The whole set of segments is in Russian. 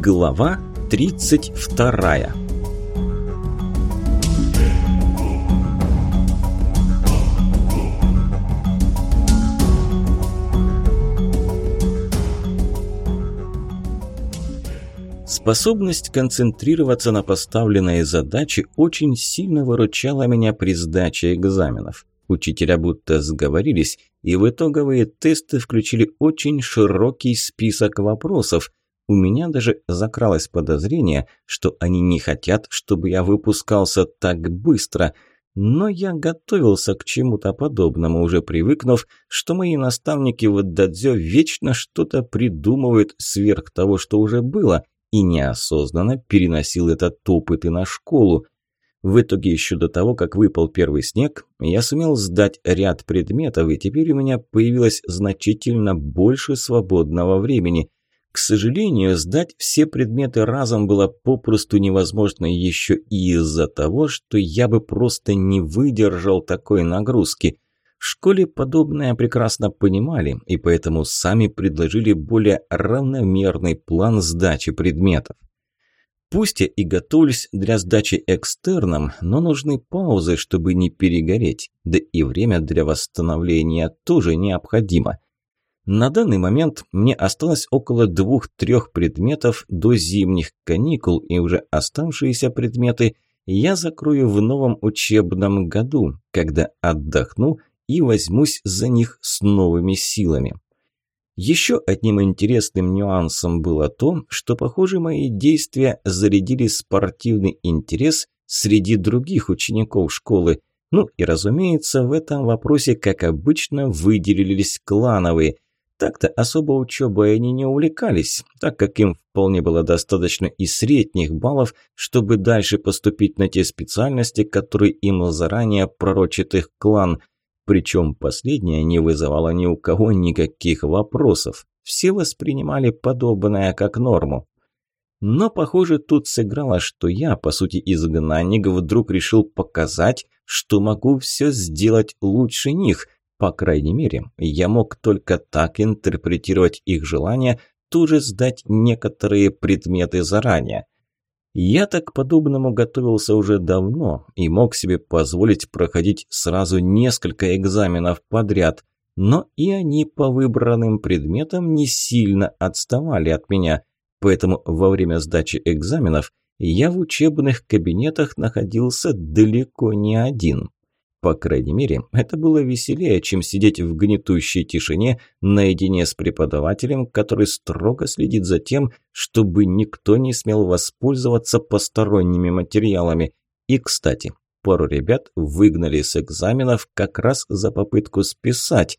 Глава 32 Способность концентрироваться на поставленной задаче очень сильно выручала меня при сдаче экзаменов. Учителя будто сговорились, и в итоговые тесты включили очень широкий список вопросов. У меня даже закралось подозрение, что они не хотят, чтобы я выпускался так быстро. Но я готовился к чему-то подобному, уже привыкнув, что мои наставники в Дадзё вечно что-то придумывают сверх того, что уже было, и неосознанно переносил этот опыт и на школу – в итоге еще до того, как выпал первый снег, я сумел сдать ряд предметов, и теперь у меня появилось значительно больше свободного времени. К сожалению, сдать все предметы разом было попросту невозможно еще и из-за того, что я бы просто не выдержал такой нагрузки. В школе подобное прекрасно понимали, и поэтому сами предложили более равномерный план сдачи предметов. Пусть я и готовлюсь для сдачи экстерном, но нужны паузы, чтобы не перегореть, да и время для восстановления тоже необходимо. На данный момент мне осталось около двух-трех предметов до зимних каникул, и уже оставшиеся предметы я закрою в новом учебном году, когда отдохну и возьмусь за них с новыми силами. Еще одним интересным нюансом было то, что, похоже, мои действия зарядили спортивный интерес среди других учеников школы. Ну и, разумеется, в этом вопросе, как обычно, выделились клановые. Так-то особо учебой они не увлекались, так как им вполне было достаточно и средних баллов, чтобы дальше поступить на те специальности, которые им заранее пророчит их клан – причем последнее не вызывало ни у кого никаких вопросов. Все воспринимали подобное как норму. Но, похоже, тут сыграло, что я, по сути, изгнанник, вдруг решил показать, что могу все сделать лучше них. По крайней мере, я мог только так интерпретировать их желание тоже сдать некоторые предметы заранее. Я так подобному готовился уже давно и мог себе позволить проходить сразу несколько экзаменов подряд, но и они по выбранным предметам не сильно отставали от меня, поэтому во время сдачи экзаменов я в учебных кабинетах находился далеко не один. По крайней мере, это было веселее, чем сидеть в гнетущей тишине наедине с преподавателем, который строго следит за тем, чтобы никто не смел воспользоваться посторонними материалами. И, кстати, пару ребят выгнали с экзаменов как раз за попытку списать.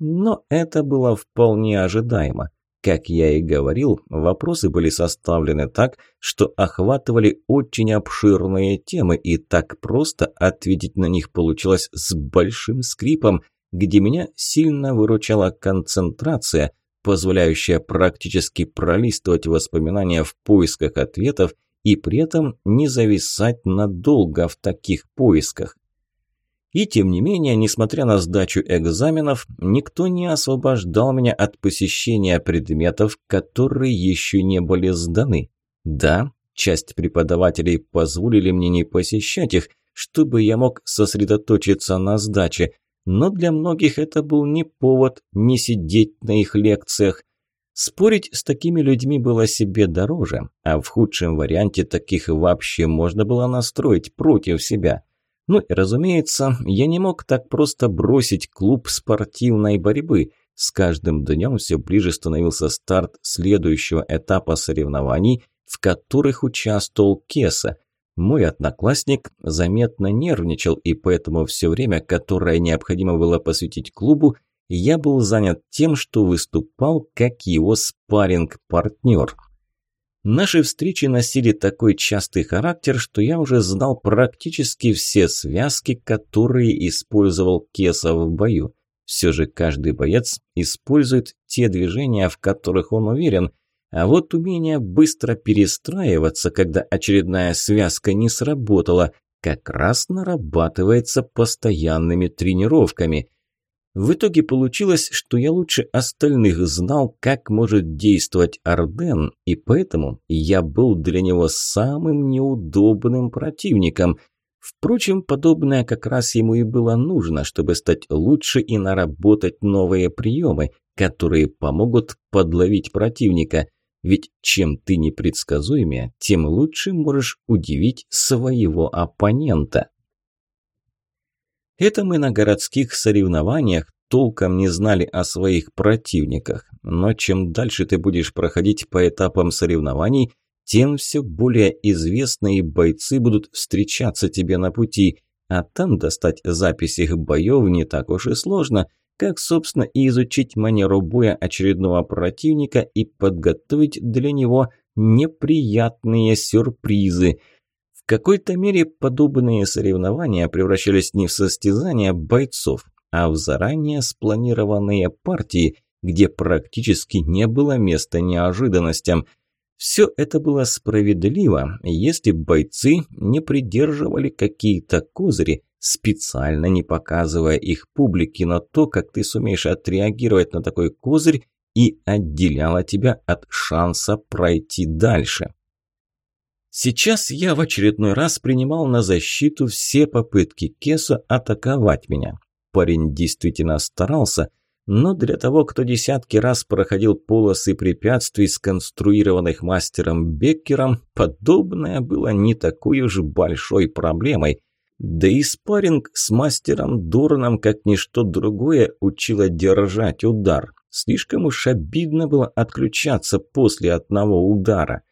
Но это было вполне ожидаемо. Как я и говорил, вопросы были составлены так, что охватывали очень обширные темы, и так просто ответить на них получилось с большим скрипом, где меня сильно выручала концентрация, позволяющая практически пролистывать воспоминания в поисках ответов и при этом не зависать надолго в таких поисках. И тем не менее, несмотря на сдачу экзаменов, никто не освобождал меня от посещения предметов, которые еще не были сданы. Да, часть преподавателей позволили мне не посещать их, чтобы я мог сосредоточиться на сдаче, но для многих это был не повод не сидеть на их лекциях. Спорить с такими людьми было себе дороже, а в худшем варианте таких вообще можно было настроить против себя – ну и, разумеется, я не мог так просто бросить клуб спортивной борьбы. С каждым днем все ближе становился старт следующего этапа соревнований, в которых участвовал Кеса. Мой одноклассник заметно нервничал, и поэтому все время, которое необходимо было посвятить клубу, я был занят тем, что выступал как его спарринг-партнер. Наши встречи носили такой частый характер, что я уже знал практически все связки, которые использовал Кеса в бою. Все же каждый боец использует те движения, в которых он уверен, а вот умение быстро перестраиваться, когда очередная связка не сработала, как раз нарабатывается постоянными тренировками. В итоге получилось, что я лучше остальных знал, как может действовать Арден, и поэтому я был для него самым неудобным противником. Впрочем, подобное как раз ему и было нужно, чтобы стать лучше и наработать новые приемы, которые помогут подловить противника. Ведь чем ты непредсказуемее, тем лучше можешь удивить своего оппонента. Это мы на городских соревнованиях толком не знали о своих противниках. Но чем дальше ты будешь проходить по этапам соревнований, тем все более известные бойцы будут встречаться тебе на пути, а там достать запись их боев не так уж и сложно, как, собственно, и изучить манеру боя очередного противника и подготовить для него неприятные сюрпризы – какой-то мере подобные соревнования превращались не в состязания бойцов, а в заранее спланированные партии, где практически не было места неожиданностям. Все это было справедливо, если бойцы не придерживали какие-то козыри, специально не показывая их публике, но то, как ты сумеешь отреагировать на такой козырь, и отделяло тебя от шанса пройти дальше. Сейчас я в очередной раз принимал на защиту все попытки Кеса атаковать меня. Парень действительно старался, но для того, кто десятки раз проходил полосы препятствий, сконструированных мастером Беккером, подобное было не такой уж большой проблемой. Да и спарринг с мастером Дорном, как ничто другое, учила держать удар. Слишком уж обидно было отключаться после одного удара.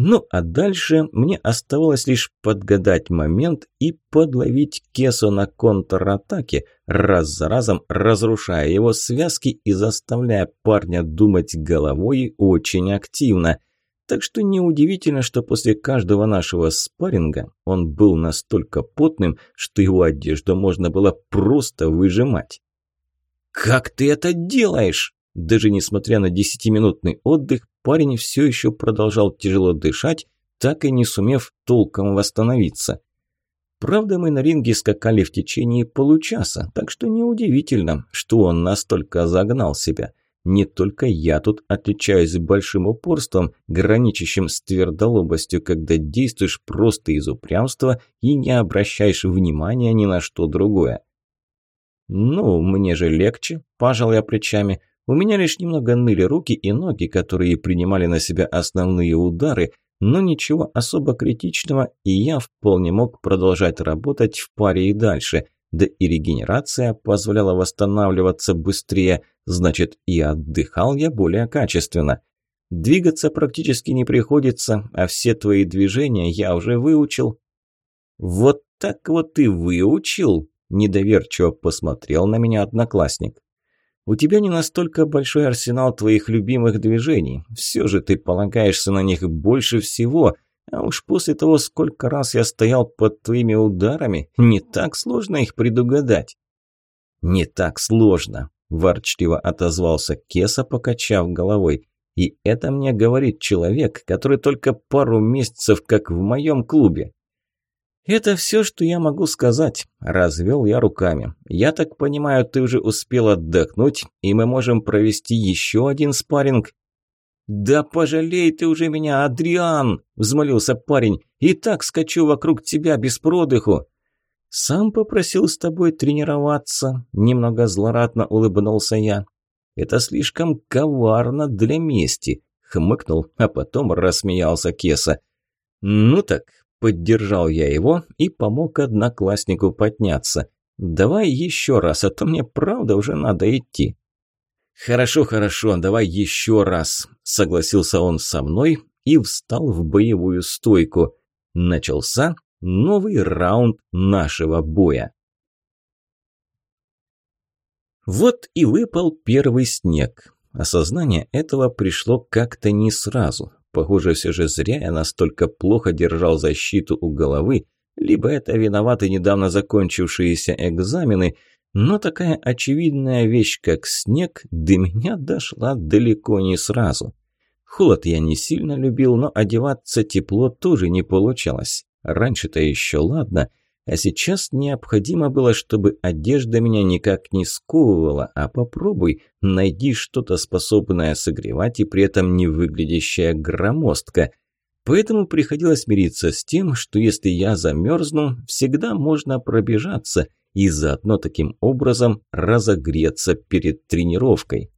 Ну а дальше мне оставалось лишь подгадать момент и подловить Кесо на контратаке, раз за разом разрушая его связки и заставляя парня думать головой очень активно. Так что неудивительно, что после каждого нашего спарринга он был настолько потным, что его одежду можно было просто выжимать. «Как ты это делаешь?» Даже несмотря на десятиминутный отдых, парень все еще продолжал тяжело дышать, так и не сумев толком восстановиться. Правда, мы на ринге скакали в течение получаса, так что неудивительно, что он настолько загнал себя. Не только я тут отличаюсь большим упорством, граничащим с твердолобостью, когда действуешь просто из упрямства и не обращаешь внимания ни на что другое. «Ну, мне же легче», – пожал я плечами. У меня лишь немного ныли руки и ноги, которые принимали на себя основные удары, но ничего особо критичного, и я вполне мог продолжать работать в паре и дальше. Да и регенерация позволяла восстанавливаться быстрее, значит и отдыхал я более качественно. Двигаться практически не приходится, а все твои движения я уже выучил. «Вот так вот и выучил?» – недоверчиво посмотрел на меня одноклассник. У тебя не настолько большой арсенал твоих любимых движений. Все же ты полагаешься на них больше всего. А уж после того, сколько раз я стоял под твоими ударами, не так сложно их предугадать». «Не так сложно», – ворчливо отозвался Кеса, покачав головой. «И это мне говорит человек, который только пару месяцев как в моем клубе. «Это все, что я могу сказать», – развел я руками. «Я так понимаю, ты уже успел отдохнуть, и мы можем провести еще один спарринг?» «Да пожалей ты уже меня, Адриан!» – взмолился парень. «И так скачу вокруг тебя без продыху!» «Сам попросил с тобой тренироваться», – немного злорадно улыбнулся я. «Это слишком коварно для мести», – хмыкнул, а потом рассмеялся Кеса. «Ну так, Поддержал я его и помог однокласснику подняться. «Давай еще раз, а то мне правда уже надо идти». «Хорошо, хорошо, давай еще раз», – согласился он со мной и встал в боевую стойку. Начался новый раунд нашего боя. Вот и выпал первый снег. Осознание этого пришло как-то не сразу. Похоже, все же зря я настолько плохо держал защиту у головы, либо это виноваты недавно закончившиеся экзамены, но такая очевидная вещь, как снег, до меня дошла далеко не сразу. Холод я не сильно любил, но одеваться тепло тоже не получалось. Раньше-то еще ладно, А сейчас необходимо было, чтобы одежда меня никак не сковывала, а попробуй, найди что-то способное согревать и при этом не выглядящее громоздко. Поэтому приходилось мириться с тем, что если я замерзну, всегда можно пробежаться и заодно таким образом разогреться перед тренировкой.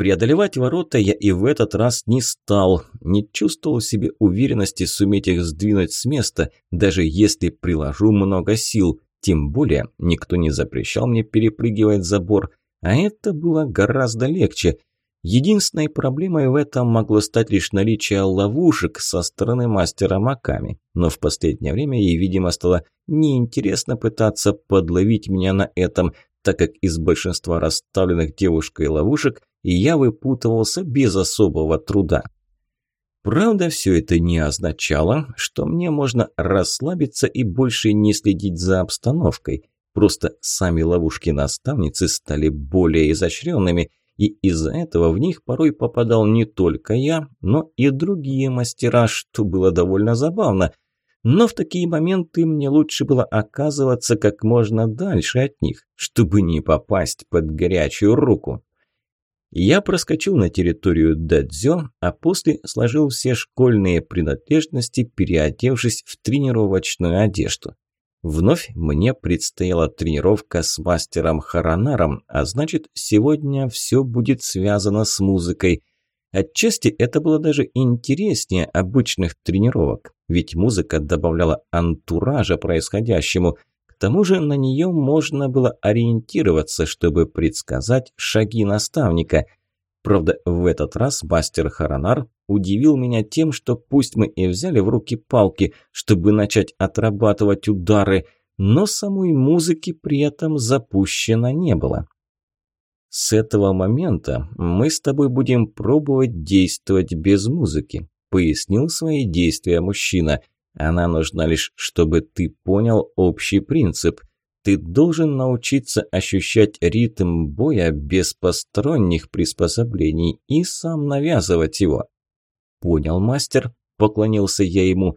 Преодолевать ворота я и в этот раз не стал, не чувствовал в себе уверенности суметь их сдвинуть с места, даже если приложу много сил. Тем более никто не запрещал мне перепрыгивать забор, а это было гораздо легче. Единственной проблемой в этом могло стать лишь наличие ловушек со стороны мастера Маками. Но в последнее время ей, видимо, стало неинтересно пытаться подловить меня на этом, так как из большинства расставленных девушкой ловушек я выпутывался без особого труда. Правда, все это не означало, что мне можно расслабиться и больше не следить за обстановкой. Просто сами ловушки наставницы стали более изощренными, и из-за этого в них порой попадал не только я, но и другие мастера, что было довольно забавно. Но в такие моменты мне лучше было оказываться как можно дальше от них, чтобы не попасть под горячую руку. Я проскочил на территорию Дадзё, а после сложил все школьные принадлежности, переодевшись в тренировочную одежду. Вновь мне предстояла тренировка с мастером Харанаром, а значит, сегодня все будет связано с музыкой. Отчасти это было даже интереснее обычных тренировок, ведь музыка добавляла антуража происходящему – тому же на нее можно было ориентироваться, чтобы предсказать шаги наставника. Правда, в этот раз мастер Харанар удивил меня тем, что пусть мы и взяли в руки палки, чтобы начать отрабатывать удары, но самой музыки при этом запущено не было. «С этого момента мы с тобой будем пробовать действовать без музыки», пояснил свои действия мужчина – она нужна лишь, чтобы ты понял общий принцип. Ты должен научиться ощущать ритм боя без посторонних приспособлений и сам навязывать его. Понял, мастер? Поклонился я ему.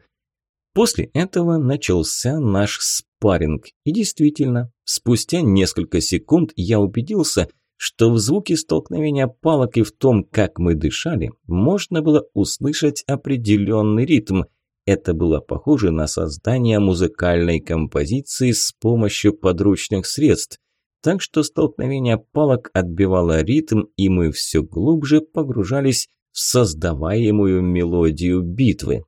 После этого начался наш спарринг. И действительно, спустя несколько секунд я убедился, что в звуке столкновения палок и в том, как мы дышали, можно было услышать определенный ритм – это было похоже на создание музыкальной композиции с помощью подручных средств. Так что столкновение палок отбивало ритм, и мы все глубже погружались в создаваемую мелодию битвы.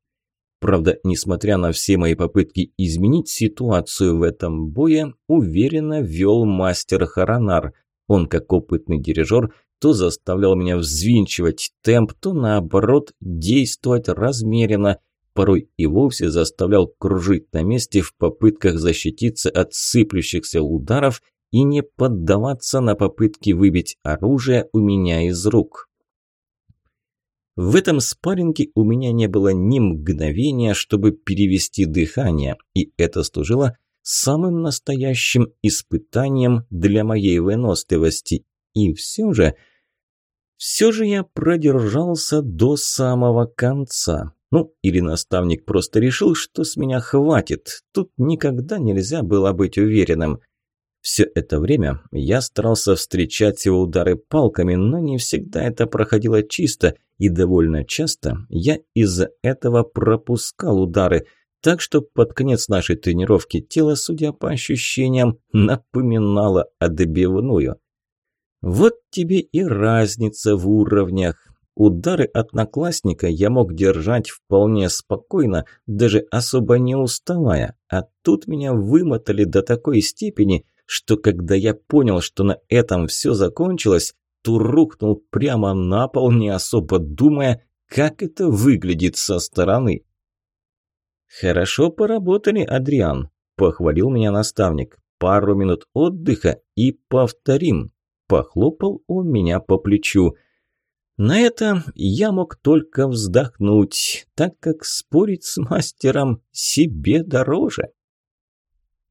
Правда, несмотря на все мои попытки изменить ситуацию в этом бое, уверенно вел мастер Харанар. Он, как опытный дирижер, то заставлял меня взвинчивать темп, то наоборот действовать размеренно – порой и вовсе заставлял кружить на месте в попытках защититься от сыплющихся ударов и не поддаваться на попытки выбить оружие у меня из рук. В этом спарринге у меня не было ни мгновения, чтобы перевести дыхание, и это служило самым настоящим испытанием для моей выносливости. И все же... Все же я продержался до самого конца. Ну, или наставник просто решил, что с меня хватит. Тут никогда нельзя было быть уверенным. Все это время я старался встречать его удары палками, но не всегда это проходило чисто, и довольно часто я из-за этого пропускал удары, так что под конец нашей тренировки тело, судя по ощущениям, напоминало отбивную. Вот тебе и разница в уровнях. Удары одноклассника я мог держать вполне спокойно, даже особо не уставая, а тут меня вымотали до такой степени, что когда я понял, что на этом все закончилось, то рухнул прямо на пол, не особо думая, как это выглядит со стороны. «Хорошо поработали, Адриан», – похвалил меня наставник. «Пару минут отдыха и повторим». Похлопал он меня по плечу. На это я мог только вздохнуть, так как спорить с мастером себе дороже.